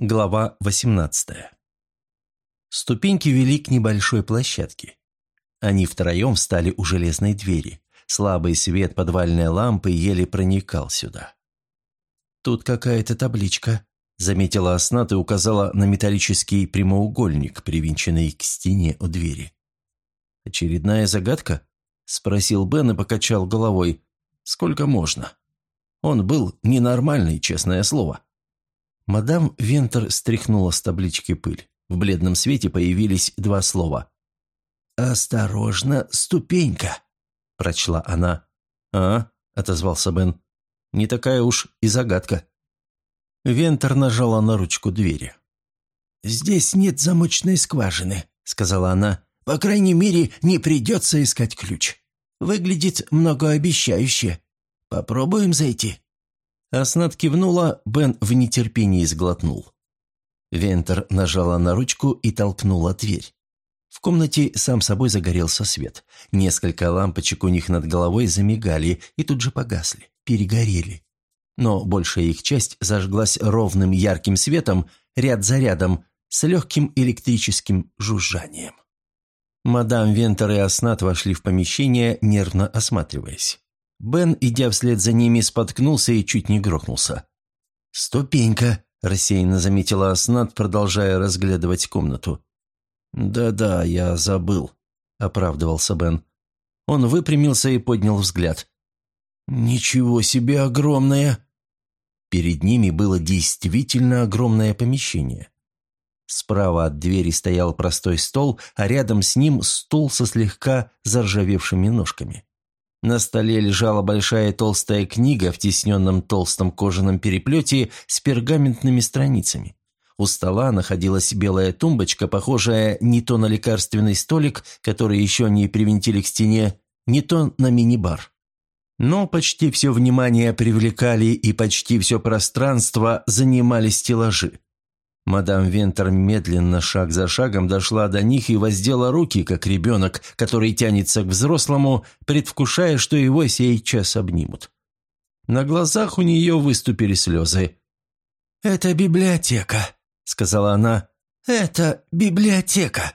Глава 18. Ступеньки вели к небольшой площадке. Они втроем встали у железной двери. Слабый свет подвальной лампы еле проникал сюда. «Тут какая-то табличка», — заметила Аснат и указала на металлический прямоугольник, привинченный к стене у двери. «Очередная загадка?» — спросил Бен и покачал головой. «Сколько можно?» Он был ненормальный, честное слово. Мадам Вентер стряхнула с таблички пыль. В бледном свете появились два слова. «Осторожно, ступенька!» – прочла она. «А?» – отозвался Бен. «Не такая уж и загадка». Вентер нажала на ручку двери. «Здесь нет замочной скважины», – сказала она. «По крайней мере, не придется искать ключ. Выглядит многообещающе. Попробуем зайти». Аснат кивнула, Бен в нетерпении сглотнул. Вентер нажала на ручку и толкнула дверь. В комнате сам собой загорелся свет. Несколько лампочек у них над головой замигали и тут же погасли, перегорели. Но большая их часть зажглась ровным ярким светом, ряд за рядом, с легким электрическим жужжанием. Мадам Вентер и Аснат вошли в помещение, нервно осматриваясь. Бен, идя вслед за ними, споткнулся и чуть не грохнулся. «Ступенька», – рассеянно заметила Аснат, продолжая разглядывать комнату. «Да-да, я забыл», – оправдывался Бен. Он выпрямился и поднял взгляд. «Ничего себе огромное!» Перед ними было действительно огромное помещение. Справа от двери стоял простой стол, а рядом с ним стул со слегка заржавевшими ножками. На столе лежала большая толстая книга в тисненном толстом кожаном переплете с пергаментными страницами. У стола находилась белая тумбочка, похожая не то на лекарственный столик, который еще не привинтили к стене, не то на мини-бар. Но почти все внимание привлекали и почти все пространство занимали стеллажи. Мадам Вентер медленно, шаг за шагом, дошла до них и воздела руки, как ребенок, который тянется к взрослому, предвкушая, что его сейчас обнимут. На глазах у нее выступили слезы. «Это библиотека», — сказала она. «Это библиотека».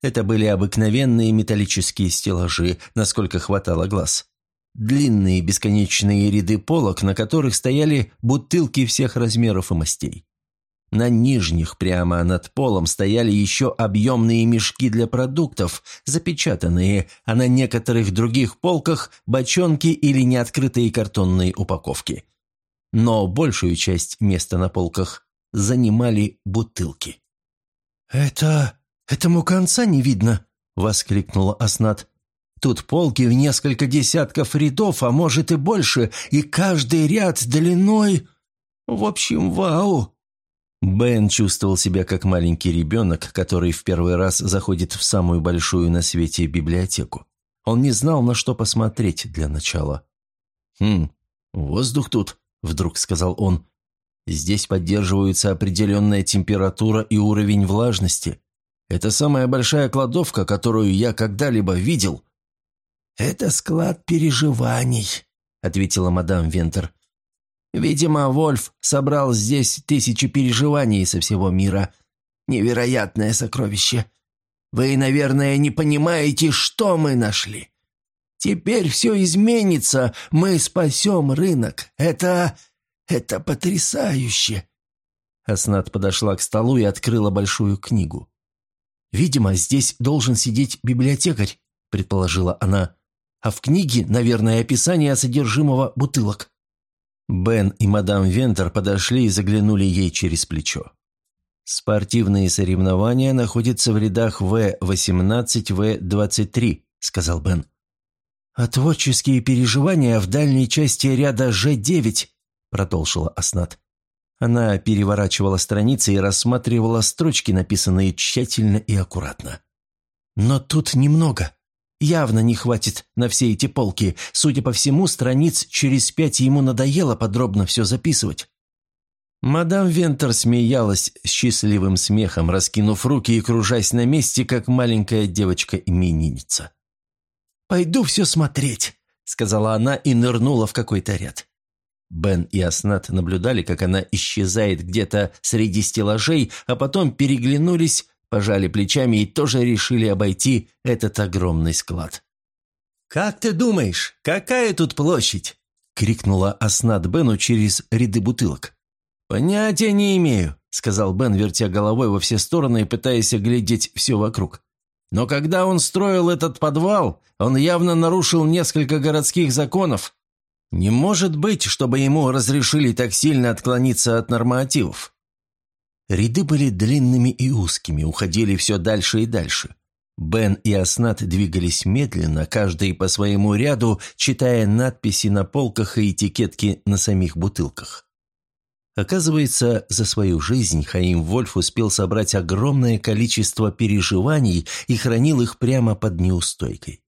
Это были обыкновенные металлические стеллажи, насколько хватало глаз. Длинные бесконечные ряды полок, на которых стояли бутылки всех размеров и мастей. На нижних, прямо над полом, стояли еще объемные мешки для продуктов, запечатанные, а на некоторых других полках – бочонки или неоткрытые картонные упаковки. Но большую часть места на полках занимали бутылки. «Это... этому конца не видно!» – воскликнула Аснат. «Тут полки в несколько десятков рядов, а может и больше, и каждый ряд длиной... В общем, вау!» Бен чувствовал себя как маленький ребенок, который в первый раз заходит в самую большую на свете библиотеку. Он не знал, на что посмотреть для начала. «Хм, воздух тут», — вдруг сказал он. «Здесь поддерживаются определенная температура и уровень влажности. Это самая большая кладовка, которую я когда-либо видел». «Это склад переживаний», — ответила мадам Вентер. Видимо, Вольф собрал здесь тысячи переживаний со всего мира. Невероятное сокровище. Вы, наверное, не понимаете, что мы нашли. Теперь все изменится, мы спасем рынок. Это... это потрясающе!» Аснат подошла к столу и открыла большую книгу. «Видимо, здесь должен сидеть библиотекарь», — предположила она. «А в книге, наверное, описание содержимого бутылок». Бен и мадам Вентер подошли и заглянули ей через плечо. «Спортивные соревнования находятся в рядах В-18, В-23», — сказал Бен. «А творческие переживания в дальней части ряда Ж-9», — продолжила Аснат. Она переворачивала страницы и рассматривала строчки, написанные тщательно и аккуратно. «Но тут немного. Явно не хватит на все эти полки. Судя по всему, страниц через пять ему надоело подробно все записывать. Мадам Вентер смеялась счастливым смехом, раскинув руки и кружась на месте, как маленькая девочка-именинница. «Пойду все смотреть», — сказала она и нырнула в какой-то ряд. Бен и Аснат наблюдали, как она исчезает где-то среди стеллажей, а потом переглянулись, пожали плечами и тоже решили обойти этот огромный склад. «Как ты думаешь, какая тут площадь?» — крикнула Аснат Бену через ряды бутылок. «Понятия не имею», — сказал Бен, вертя головой во все стороны и пытаясь оглядеть все вокруг. «Но когда он строил этот подвал, он явно нарушил несколько городских законов. Не может быть, чтобы ему разрешили так сильно отклониться от нормативов». Ряды были длинными и узкими, уходили все дальше и дальше. Бен и Аснат двигались медленно, каждый по своему ряду, читая надписи на полках и этикетки на самих бутылках. Оказывается, за свою жизнь Хаим Вольф успел собрать огромное количество переживаний и хранил их прямо под неустойкой.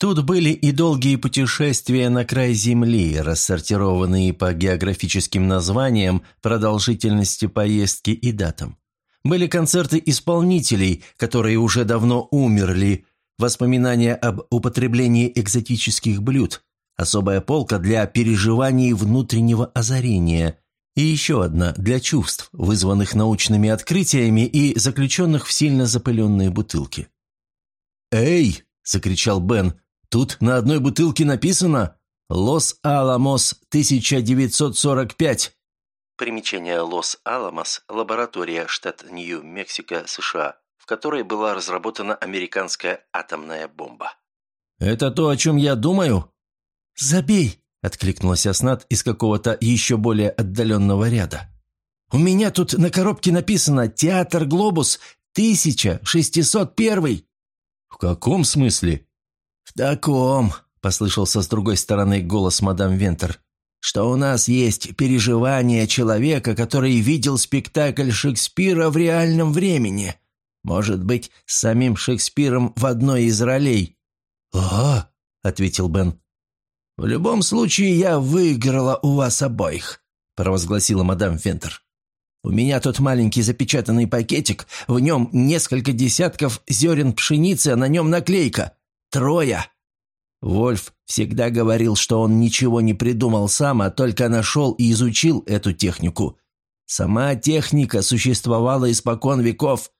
Тут были и долгие путешествия на край Земли, рассортированные по географическим названиям, продолжительности поездки и датам. Были концерты исполнителей, которые уже давно умерли, воспоминания об употреблении экзотических блюд, особая полка для переживаний внутреннего озарения – и еще одна для чувств, вызванных научными открытиями и заключенных в сильно запыленные бутылки. «Эй!» – закричал Бен. «Тут на одной бутылке написано «Лос-Аламос 1945». Примечание Лос-Аламос – лаборатория, штат Нью-Мексико, США, в которой была разработана американская атомная бомба. «Это то, о чем я думаю?» «Забей!» – откликнулась Аснат из какого-то еще более отдаленного ряда. «У меня тут на коробке написано «Театр Глобус 1601». «В каком смысле?» «В таком», – послышался с другой стороны голос мадам Вентер, «что у нас есть переживание человека, который видел спектакль Шекспира в реальном времени. Может быть, с самим Шекспиром в одной из ролей». «Ага», – ответил Бен. «В любом случае, я выиграла у вас обоих», – провозгласила мадам Вентер. «У меня тут маленький запечатанный пакетик, в нем несколько десятков зерен пшеницы, а на нем наклейка. Трое». Вольф всегда говорил, что он ничего не придумал сам, а только нашел и изучил эту технику. Сама техника существовала испокон веков,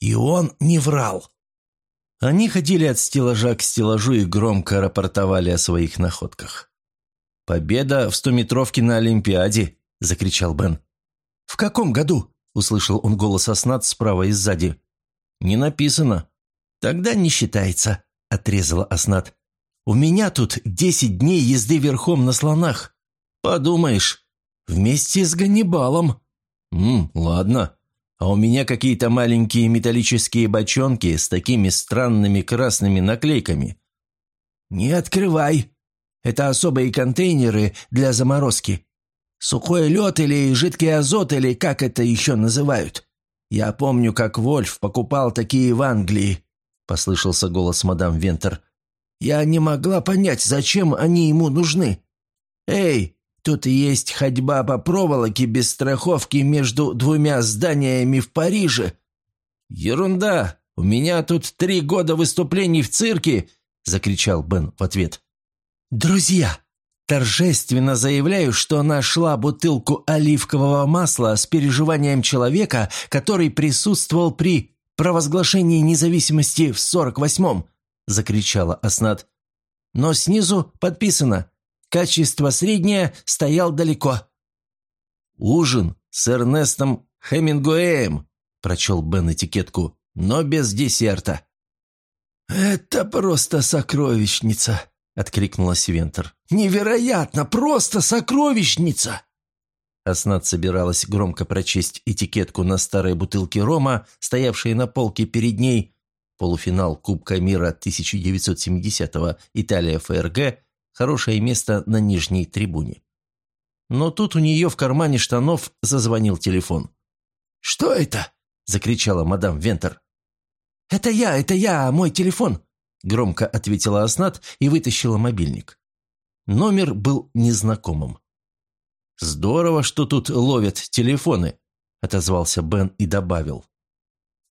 и он не врал. Они ходили от стеллажа к стеллажу и громко рапортовали о своих находках. «Победа в стометровке на Олимпиаде!» – закричал Бен. «В каком году?» – услышал он голос Аснат справа и сзади. «Не написано». «Тогда не считается», – отрезала Аснат. «У меня тут десять дней езды верхом на слонах. Подумаешь, вместе с Ганнибалом». «Ммм, ладно», а у меня какие-то маленькие металлические бочонки с такими странными красными наклейками». «Не открывай. Это особые контейнеры для заморозки. Сухой лед или жидкий азот, или как это еще называют. Я помню, как Вольф покупал такие в Англии», – послышался голос мадам Вентер. «Я не могла понять, зачем они ему нужны. Эй, Тут есть ходьба по проволоке без страховки между двумя зданиями в Париже. Ерунда! У меня тут три года выступлений в цирке!» – закричал Бен в ответ. «Друзья, торжественно заявляю, что нашла бутылку оливкового масла с переживанием человека, который присутствовал при провозглашении независимости в 48-м!» – закричала Аснат. «Но снизу подписано – Качество среднее, стоял далеко. «Ужин с Эрнестом Хемингуэем», – прочел Бен этикетку, – «но без десерта». «Это просто сокровищница», – откликнулась Вентер. «Невероятно! Просто сокровищница!» Аснат собиралась громко прочесть этикетку на старой бутылке рома, стоявшей на полке перед ней. Полуфинал Кубка мира 1970-го Италия ФРГ хорошее место на нижней трибуне. Но тут у нее в кармане штанов зазвонил телефон. «Что это?» – закричала мадам Вентер. «Это я, это я, мой телефон!» – громко ответила Аснат и вытащила мобильник. Номер был незнакомым. «Здорово, что тут ловят телефоны», – отозвался Бен и добавил.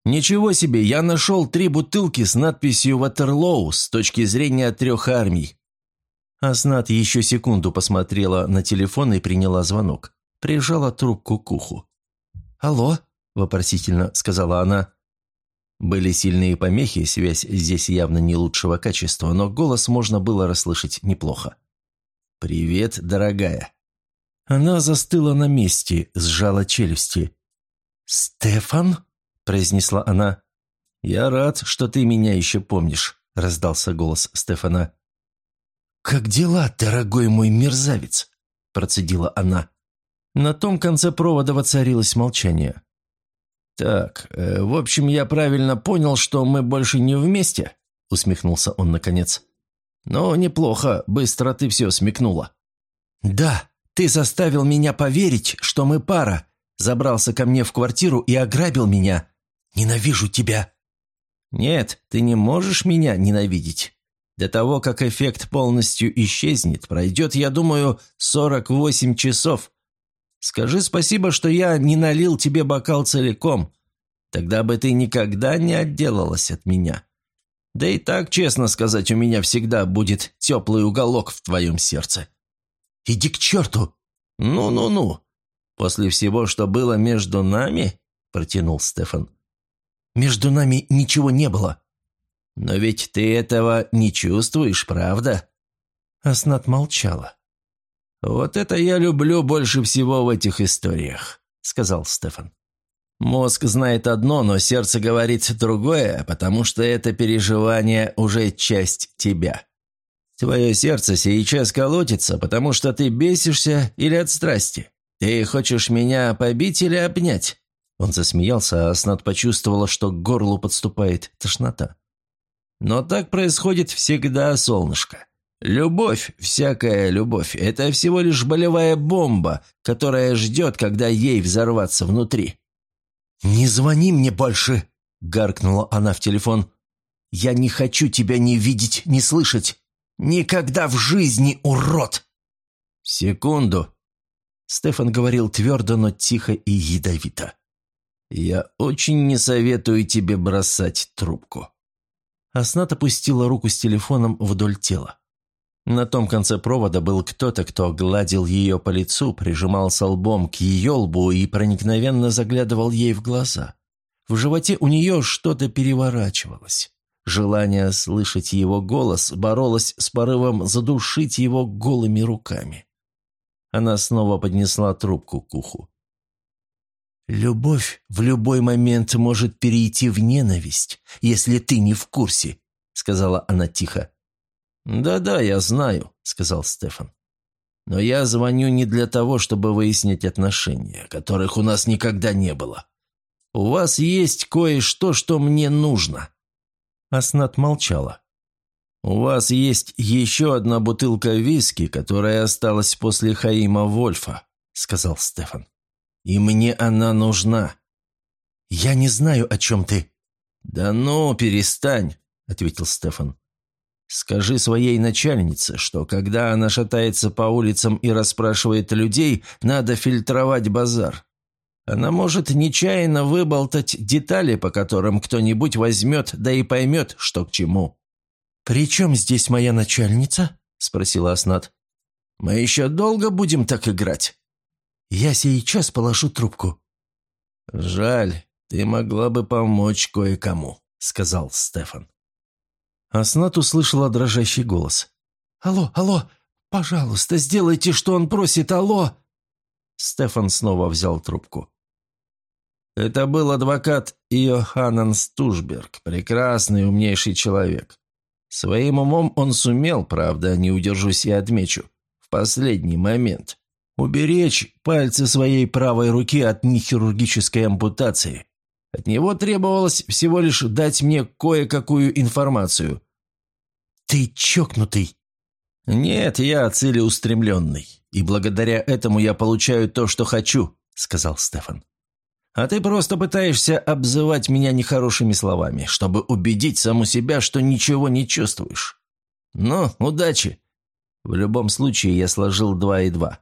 «Ничего себе, я нашел три бутылки с надписью «Ватерлоу» с точки зрения трех армий. Аснат еще секунду посмотрела на телефон и приняла звонок. Прижала трубку к уху. «Алло?» – вопросительно сказала она. Были сильные помехи, связь здесь явно не лучшего качества, но голос можно было расслышать неплохо. «Привет, дорогая». Она застыла на месте, сжала челюсти. «Стефан?» – произнесла она. «Я рад, что ты меня еще помнишь», – раздался голос Стефана. «Как дела, дорогой мой мерзавец?» – процедила она. На том конце провода воцарилось молчание. «Так, э, в общем, я правильно понял, что мы больше не вместе?» – усмехнулся он наконец. «Но неплохо, быстро ты все смекнула». «Да, ты заставил меня поверить, что мы пара, забрался ко мне в квартиру и ограбил меня. Ненавижу тебя». «Нет, ты не можешь меня ненавидеть. До того, как эффект полностью исчезнет, пройдет, я думаю, 48 часов. Скажи спасибо, что я не налил тебе бокал целиком. Тогда бы ты никогда не отделалась от меня. Да и так, честно сказать, у меня всегда будет теплый уголок в твоем сердце. Иди к черту! Ну-ну-ну. После всего, что было между нами, протянул Стефан. Между нами ничего не было. Но ведь ты этого не чувствуешь, правда? Аснат молчала. «Вот это я люблю больше всего в этих историях», — сказал Стефан. «Мозг знает одно, но сердце говорит другое, потому что это переживание уже часть тебя. Твое сердце сейчас колотится, потому что ты бесишься или от страсти. Ты хочешь меня побить или обнять?» Он засмеялся, а Аснат почувствовала, что к горлу подступает тошнота. «Но так происходит всегда, солнышко. Любовь, всякая любовь, это всего лишь болевая бомба, которая ждет, когда ей взорваться внутри. «Не звони мне больше!» – гаркнула она в телефон. «Я не хочу тебя ни видеть, ни слышать. Никогда в жизни, урод!» «Секунду!» Стефан говорил твердо, но тихо и ядовито. «Я очень не советую тебе бросать трубку». Аснат опустила руку с телефоном вдоль тела. На том конце провода был кто-то, кто гладил ее по лицу, прижимался лбом к ее лбу и проникновенно заглядывал ей в глаза. В животе у нее что-то переворачивалось. Желание слышать его голос боролось с порывом задушить его голыми руками. Она снова поднесла трубку к уху. «Любовь в любой момент может перейти в ненависть, если ты не в курсе», — сказала она тихо. «Да-да, я знаю», — сказал Стефан. «Но я звоню не для того, чтобы выяснить отношения, которых у нас никогда не было. У вас есть кое-что, что мне нужно». Аснат молчала. «У вас есть еще одна бутылка виски, которая осталась после Хаима Вольфа», — сказал Стефан. «И мне она нужна». «Я не знаю, о чем ты». «Да ну, перестань», — ответил Стефан. Скажи своей начальнице, что когда она шатается по улицам и расспрашивает людей, надо фильтровать базар. Она может нечаянно выболтать детали, по которым кто-нибудь возьмет, да и поймет, что к чему». «При чем здесь моя начальница?» – спросила Аснат. «Мы еще долго будем так играть?» «Я сейчас положу трубку». «Жаль, ты могла бы помочь кое-кому», – сказал Стефан. Аснат услышала дрожащий голос. «Алло, алло, пожалуйста, сделайте, что он просит, алло!» Стефан снова взял трубку. Это был адвокат Иоханан Стужберг, прекрасный, умнейший человек. Своим умом он сумел, правда, не удержусь и отмечу, в последний момент, уберечь пальцы своей правой руки от нехирургической ампутации. От него требовалось всего лишь дать мне кое-какую информацию. «Ты чокнутый!» «Нет, я целеустремленный, и благодаря этому я получаю то, что хочу», — сказал Стефан. «А ты просто пытаешься обзывать меня нехорошими словами, чтобы убедить саму себя, что ничего не чувствуешь. Ну, удачи!» В любом случае, я сложил два и два.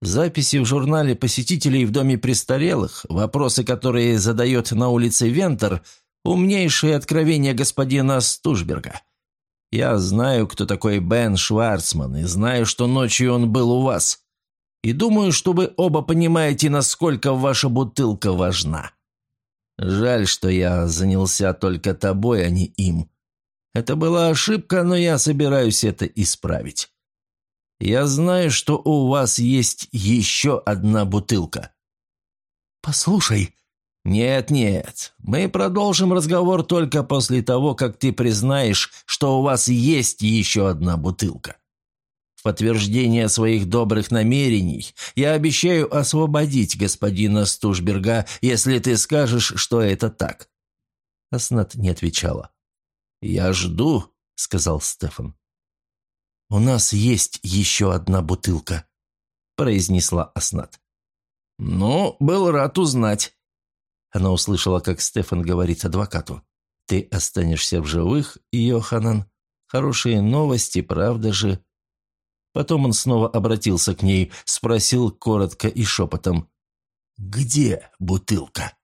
Записи в журнале посетителей в доме престарелых, вопросы, которые задает на улице Вентер, умнейшие откровения господина Стужберга. Я знаю, кто такой Бен Шварцман, и знаю, что ночью он был у вас. И думаю, что вы оба понимаете, насколько ваша бутылка важна. Жаль, что я занялся только тобой, а не им. Это была ошибка, но я собираюсь это исправить. Я знаю, что у вас есть еще одна бутылка». «Послушай», «Нет-нет, мы продолжим разговор только после того, как ты признаешь, что у вас есть еще одна бутылка. В подтверждение своих добрых намерений я обещаю освободить господина Стушберга, если ты скажешь, что это так». Аснат не отвечала. «Я жду», — сказал Стефан. «У нас есть еще одна бутылка», — произнесла Аснат. «Ну, был рад узнать». Она услышала, как Стефан говорит адвокату. «Ты останешься в живых, Йоханан. Хорошие новости, правда же?» Потом он снова обратился к ней, спросил коротко и шепотом. «Где бутылка?»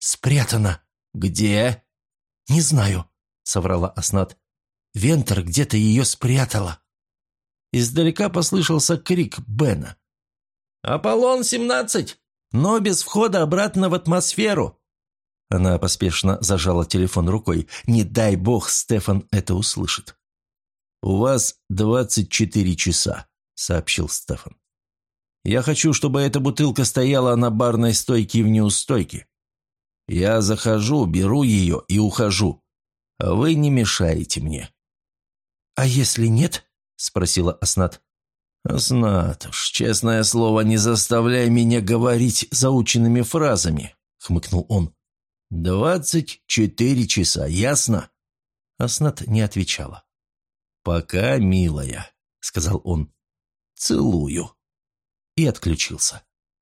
«Спрятана». «Где?» «Не знаю», — соврала Аснат. «Вентер где-то ее спрятала». Издалека послышался крик Бена. «Аполлон-17! Но без входа обратно в атмосферу!» Она поспешно зажала телефон рукой. «Не дай бог Стефан это услышит». «У вас двадцать четыре часа», — сообщил Стефан. «Я хочу, чтобы эта бутылка стояла на барной стойке в неустойке. Я захожу, беру ее и ухожу. Вы не мешаете мне». «А если нет?» – спросила Аснат. «Аснат, уж честное слово, не заставляй меня говорить заученными фразами», – хмыкнул он. «Двадцать четыре часа, ясно?» Аснат не отвечала. «Пока, милая», – сказал он. «Целую». И отключился.